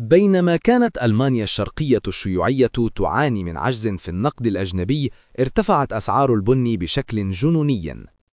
بينما كانت ألمانيا الشرقية الشيوعية تعاني من عجز في النقد الأجنبي ارتفعت أسعار البن بشكل جنوني.